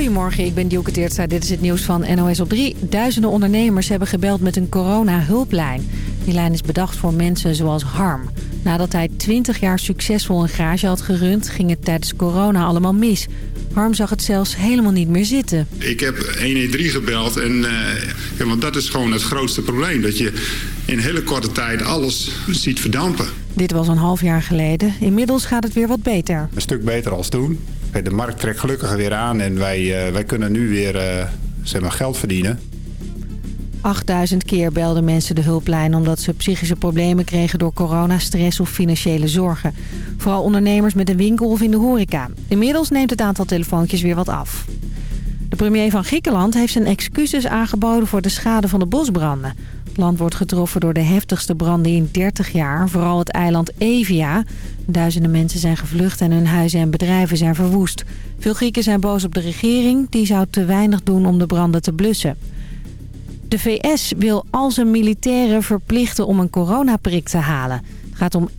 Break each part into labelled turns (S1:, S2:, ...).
S1: Goedemorgen, ik ben Dielke Teertstra. Dit is het nieuws van NOS op 3. Duizenden ondernemers hebben gebeld met een corona-hulplijn. Die lijn is bedacht voor mensen zoals Harm. Nadat hij 20 jaar succesvol een garage had gerund... ging het tijdens corona allemaal mis. Harm zag het zelfs helemaal niet meer zitten.
S2: Ik heb 113 gebeld en uh, ja, want dat is gewoon het grootste probleem. Dat je in hele korte tijd alles ziet verdampen.
S1: Dit was een half jaar geleden. Inmiddels gaat het weer wat beter.
S3: Een stuk beter als toen. De markt trekt gelukkig weer aan en wij, uh, wij kunnen nu weer uh, zeg maar geld verdienen.
S1: 8000 keer belden mensen de hulplijn omdat ze psychische problemen kregen door corona, stress of financiële zorgen. Vooral ondernemers met een winkel of in de horeca. Inmiddels neemt het aantal telefoontjes weer wat af. De premier van Griekenland heeft zijn excuses aangeboden voor de schade van de bosbranden. Land wordt getroffen door de heftigste branden in 30 jaar, vooral het eiland Evia. Duizenden mensen zijn gevlucht en hun huizen en bedrijven zijn verwoest. Veel Grieken zijn boos op de regering, die zou te weinig doen om de branden te blussen. De VS wil al zijn militairen verplichten om een coronaprik te halen. Het gaat om 1,3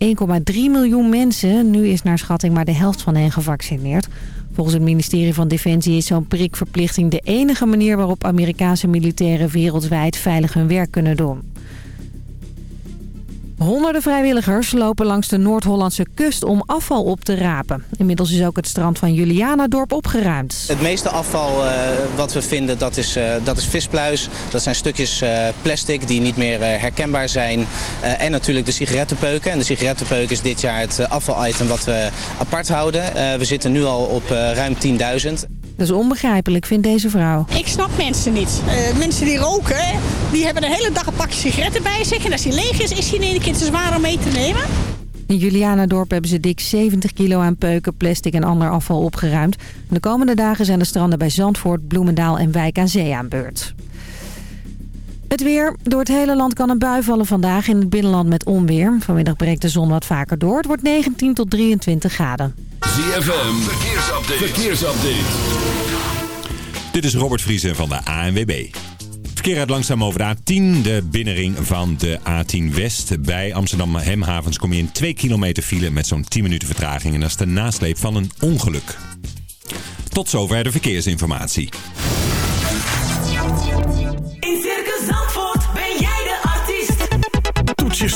S1: miljoen mensen. Nu is naar schatting maar de helft van hen gevaccineerd. Volgens het ministerie van Defensie is zo'n prikverplichting de enige manier waarop Amerikaanse militairen wereldwijd veilig hun werk kunnen doen. Honderden vrijwilligers lopen langs de Noord-Hollandse kust om afval op te rapen. Inmiddels is ook het strand van Julianadorp opgeruimd.
S4: Het meeste afval uh, wat we vinden, dat is, uh, dat is vispluis. Dat zijn stukjes uh, plastic die niet meer herkenbaar zijn. en natuurlijk de sigarettenpeuken. En de sigarettenpeuk is dit jaar het afvalitem wat we apart houden. we zitten nu al op ruim 10.000.
S1: Dat is onbegrijpelijk, vindt deze vrouw.
S5: Ik snap mensen niet. Uh, mensen die roken, die hebben de hele dag een pakje sigaretten bij zich. En als die leeg is, is hij in één keer te zwaar om mee te nemen.
S1: In Julianadorp hebben ze dik 70 kilo aan peuken, plastic en ander afval opgeruimd. De komende dagen zijn de stranden bij Zandvoort, Bloemendaal en Wijk aan Zee aan beurt. Het weer. Door het hele land kan een bui vallen vandaag in het binnenland met onweer. Vanmiddag breekt de zon wat vaker door. Het wordt 19 tot 23 graden.
S6: ZFM, verkeersupdate. verkeersupdate. Dit is Robert Vriesen van de ANWB. Verkeer uit langzaam over de A10, de binnenring van de A10 West. Bij Amsterdam Hemhavens kom je in 2 kilometer file met zo'n 10 minuten vertraging. En dat is de nasleep van een ongeluk. Tot zover de verkeersinformatie.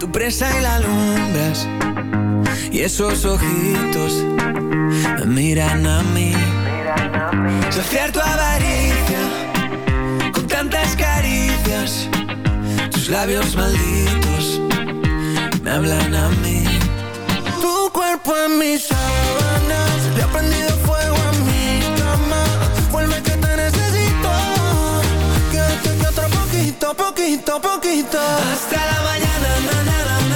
S7: Tu presa y la alumbras. Y esos ojitos me miran a mí. Saciar tu avaricia con tantas caricias. Tus labios malditos me hablan a mí. Tu cuerpo en mis sábanas, le ha prendido poquito, poquito, poquito. Hasta la mañana, na,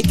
S8: it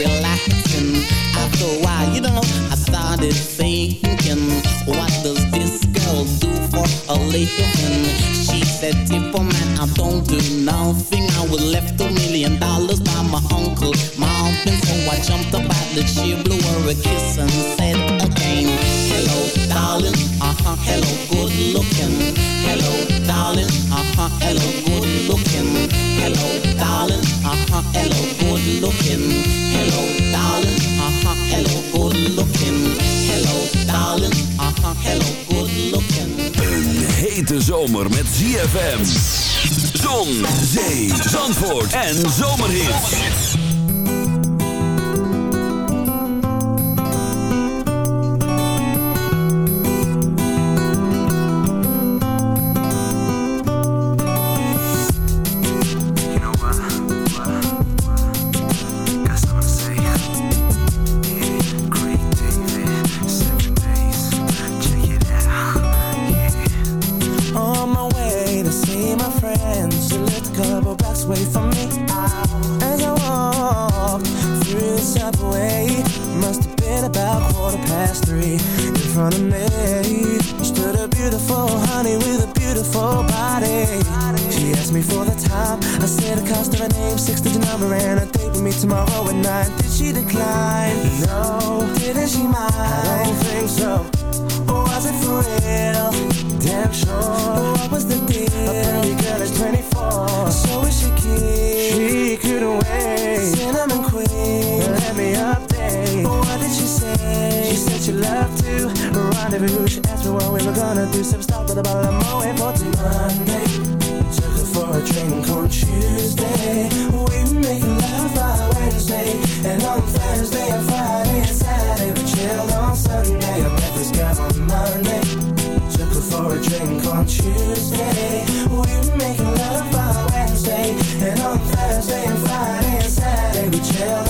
S8: relaxing. After a while, you know, I started thinking, what does this girl do for a living? She said, Tippa man, I don't do nothing. I was left a million dollars by my uncle Marvin. So I jumped up out the chair, blew her a kiss and said Hello, darling, uh-huh, hello, good looking. Hello, darling, uh-huh, hello, good looking. Hello, darling, uh-huh, hello, good looking. Hello, darling, uh-huh, hello, good looking. Hello, darling, uh-huh, hello, good looking.
S9: Een hete zomer met ZFM. Zon, zee, zandvoort en zomerhits.
S10: Body. She asked me for the time. I said the cost of her name, six digit number, and a date with me tomorrow at nine. Did she decline? No. Didn't she mind? I don't think so. Or was it for real? Damn sure. What was the deal? A pretty girl is 24. So is she keen? She couldn't wait. Cinnamon queen. Let me update. She say? She said she loved to rendezvous. She asked me what we were gonna do. Some stop with a bottle of Moet for till Monday. Took her for a drink on Tuesday. We make love by Wednesday. And on Thursday and Friday and Saturday we chilled on Sunday. I met this guy on Monday. Took her for a drink on Tuesday. We make love by Wednesday. And on Thursday and Friday and Saturday we chilled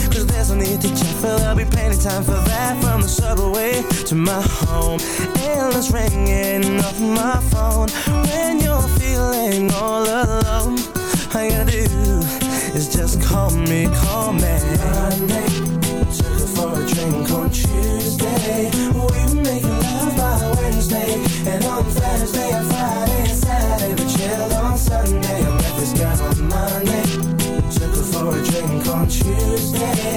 S10: There's no need to check, but there'll be plenty time for that. From the subway to my home Endless ringing off my phone. When you're feeling all alone All you gotta do is just call me, call me. Monday, took her for a drink on Tuesday. We make love by Wednesday And on Thursday and Friday and Saturday We chilled on Sunday. I met this guy on Monday Took her for a drink on Tuesday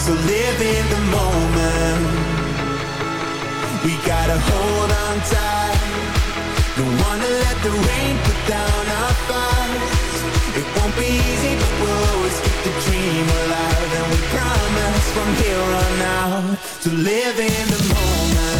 S11: so live in the moment. We gotta hold on tight. Don't wanna let the rain put down our fight. It won't be easy, but we'll always keep the dream alive. And we promise from here on out to live in the moment.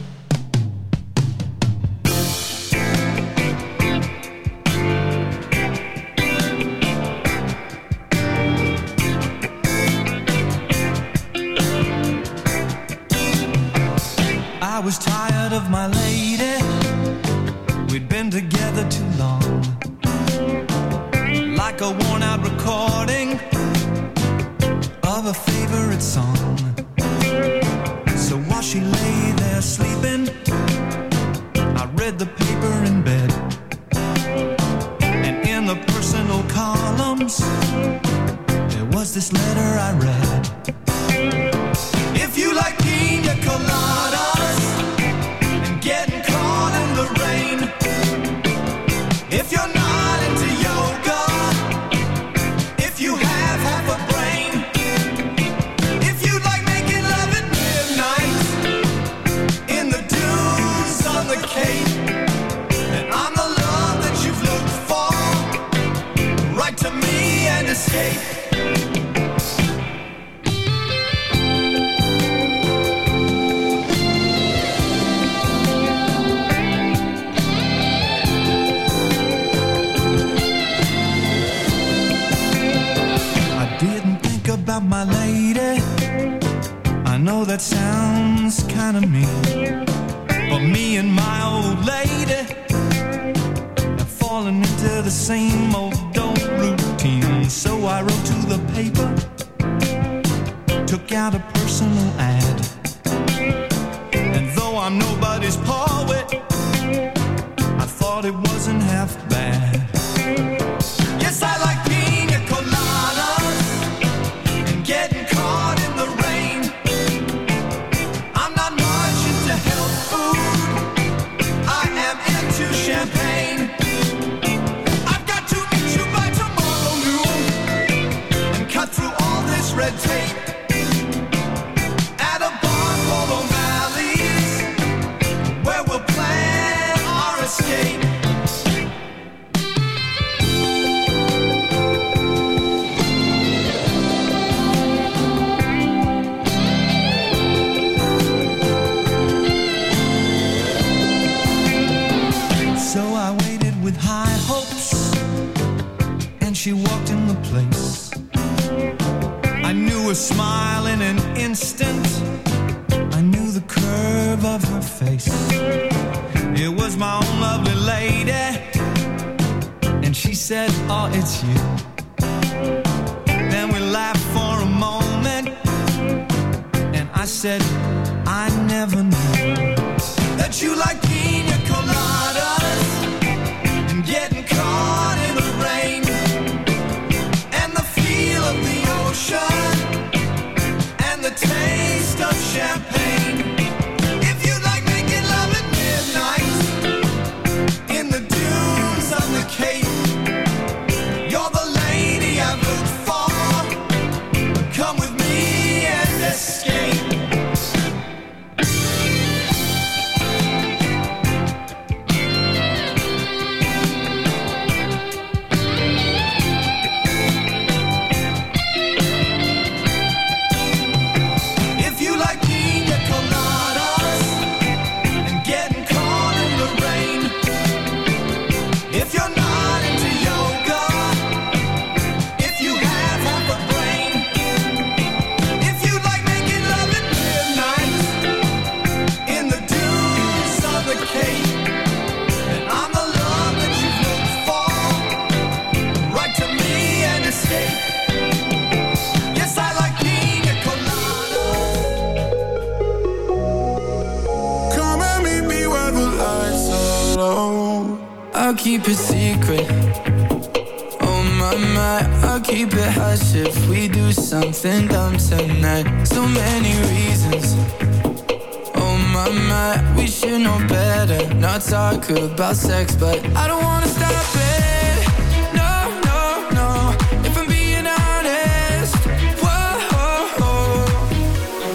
S12: Talk about sex, but I don't wanna stop it. No, no, no. If I'm being honest, whoa.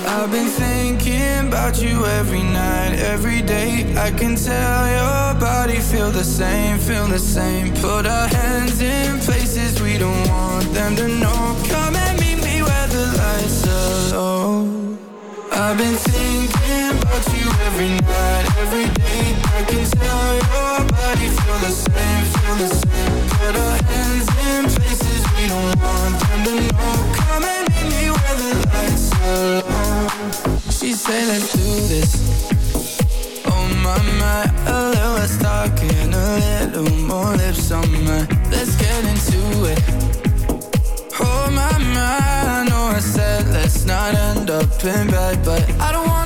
S12: I've been thinking about you every night, every day. I can tell your body feel the same, feel the same. Put our hands in places we don't want them to know. Every day. I can tell your body feel the same, the same. Put our hands in places we don't want them to know. Come and meet me where the lights are low. She said, let's do this. Oh my a little a little more lips on. Let's get into it. Oh my my, I know I said let's not end up in bed, but I don't wanna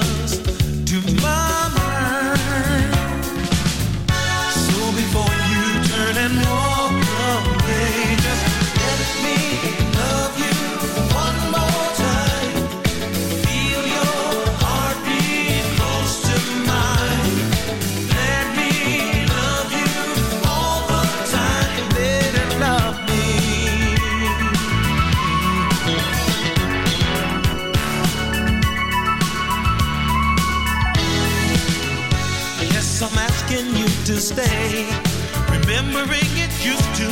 S13: mistake. Remembering it used to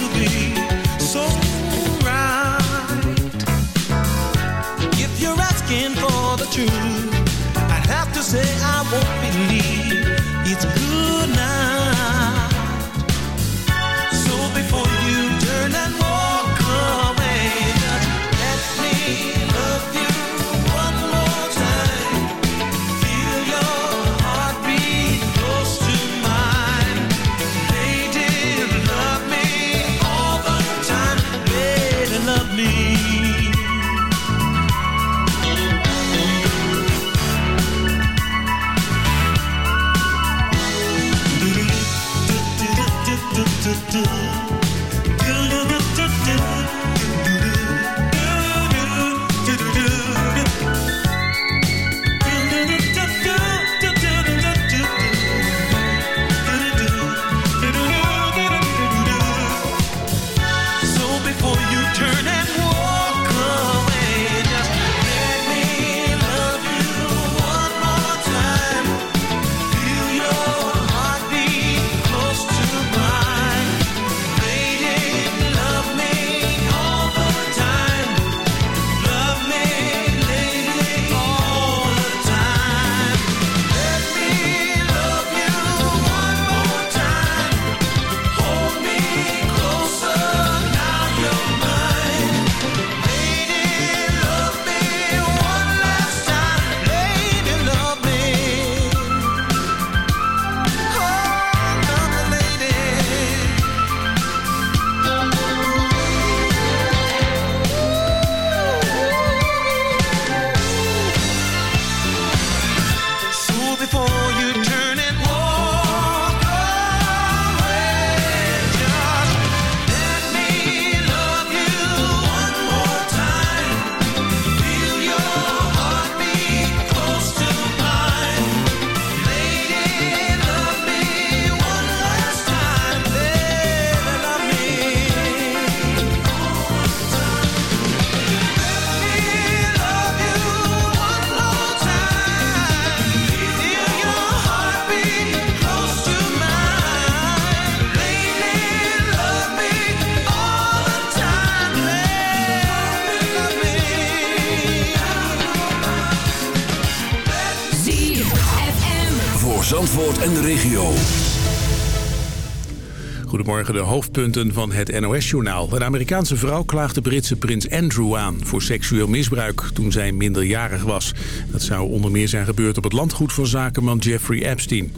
S9: de
S14: hoofdpunten van het NOS-journaal. Een Amerikaanse vrouw klaagt de Britse prins Andrew aan... voor seksueel misbruik toen zij minderjarig was. Dat zou onder meer zijn gebeurd op het landgoed van zakenman Jeffrey Epstein.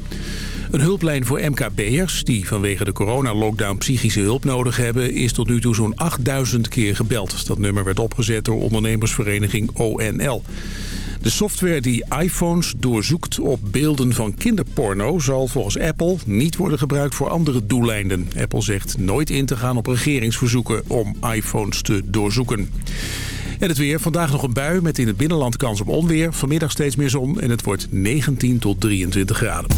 S14: Een hulplijn voor MKB'ers die vanwege de coronalockdown psychische hulp nodig hebben... is tot nu toe zo'n 8000 keer gebeld. Dat nummer werd opgezet door ondernemersvereniging ONL. De software die iPhones doorzoekt op beelden van kinderporno... zal volgens Apple niet worden gebruikt voor andere doeleinden. Apple zegt nooit in te gaan op regeringsverzoeken om iPhones te doorzoeken. En het weer. Vandaag nog een bui met in het binnenland kans op onweer. Vanmiddag steeds meer zon en het wordt 19 tot 23 graden.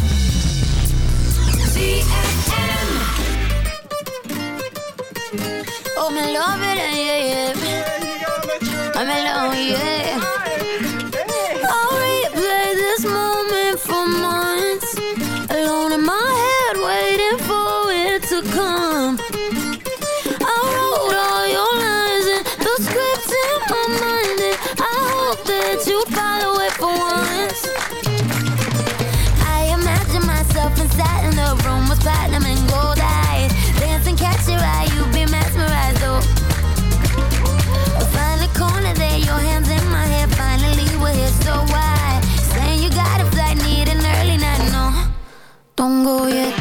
S15: pongo, yeah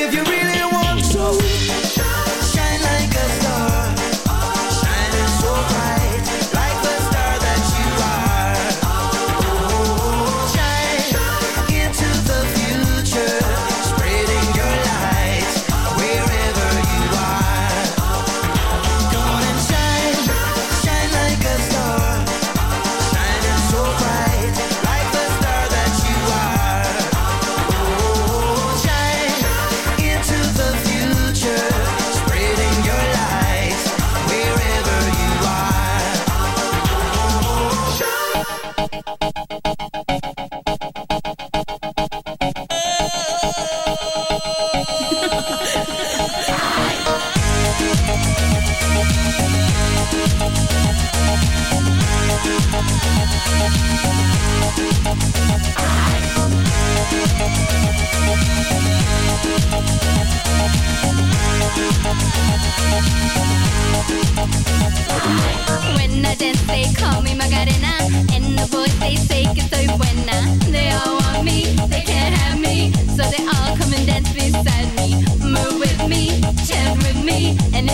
S11: if you really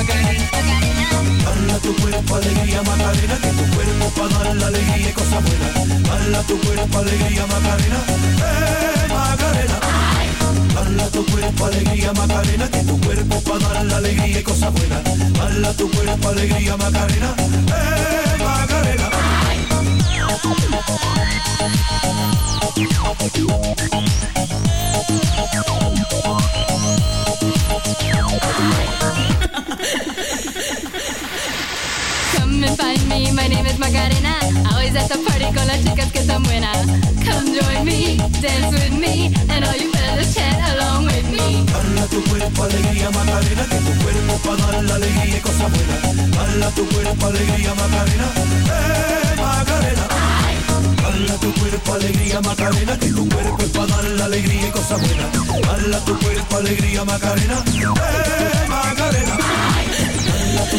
S15: Hala tu cuerpo alegría Macarena, que tu cuerpo para dar la alegría y cosas buenas. Hala tu cuerpo alegría Macarena, eh Macarena. Hala tu cuerpo alegría Macarena, que tu cuerpo para dar la alegría y cosas buenas. Hala tu cuerpo alegría Macarena, eh
S16: Come join me, dance with me, and all you fellas chat along with me.
S15: Hala tu cuerpo alegría Macarena, que tu cuerpo para dar alegría y cosas buenas. Hala tu cuerpo alegría Macarena, eh Macarena. Hala tu cuerpo alegría Macarena, que tu cuerpo para dar alegría y cosas buenas. Hala tu cuerpo alegría Macarena, eh Macarena. Hala tu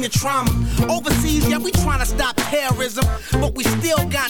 S17: Bring the trauma. Overseas, yeah, we trying to stop terrorism. But we still got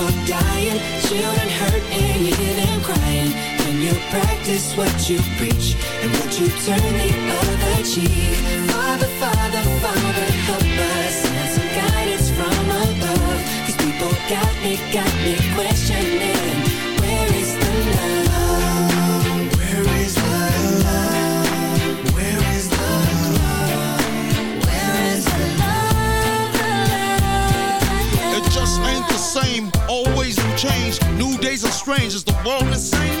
S18: dying, children hurt and you hear them crying. Can you practice what you preach and what you turn the other cheek? Father, Father, Father, help us. Send some guidance from above. These people got me, got me questioning.
S19: Strange, is the world insane?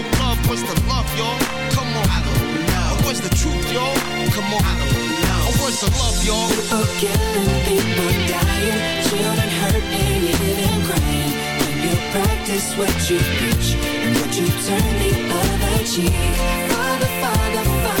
S18: love. What's the love, y'all? Come on. I don't know. What's the truth, y'all? Come on. I don't know. What's the love, y'all?
S10: People people dying, children hurt and you crying. When you practice what you preach and what you turn the other cheek. Father, Father, Father,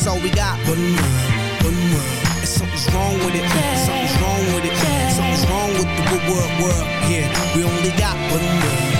S18: That's all we got. One world, one. And something's wrong with it. Something's wrong with it. Something's wrong with the. Yeah, we only got one.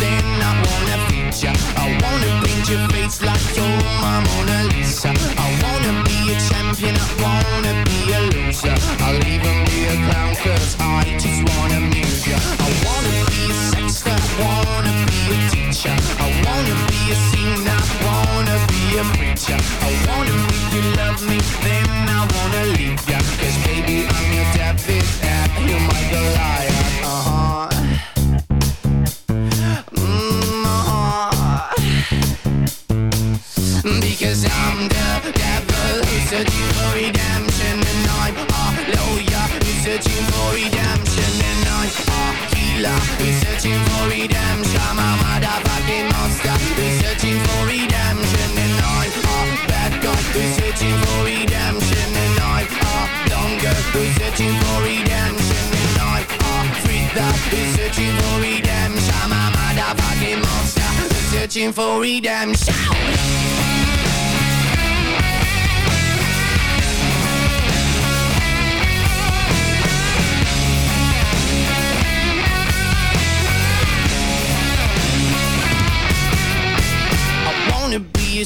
S20: then I wanna. I wanna paint your face like Mona Lisa. I wanna be a champion, I wanna be a loser. I'll even be a cause I just wanna amuse ya. I wanna be a I wanna be a teacher. I wanna be a singer, I wanna be a preacher. I wanna make you love me, then I wanna leave ya. Cause baby, I'm your David and you're my Goliath. Searching for redemption And I'm a healer who's searching for redemption I'm a motherfucking monster. Who's searching for redemption And I'm a bad guy who's searching for redemption And I'm a longer. Who's searching for redemption And I'm a freak who's searching for redemption I'm a motherfucking monster. Who's searching for redemption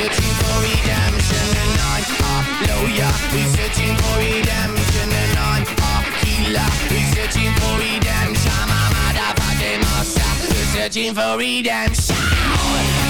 S20: searching for redemption and I'm a lawyer We're searching for redemption and I'm a healer who's searching for redemption. I'm a motherfucking monster
S21: who's searching for
S9: redemption.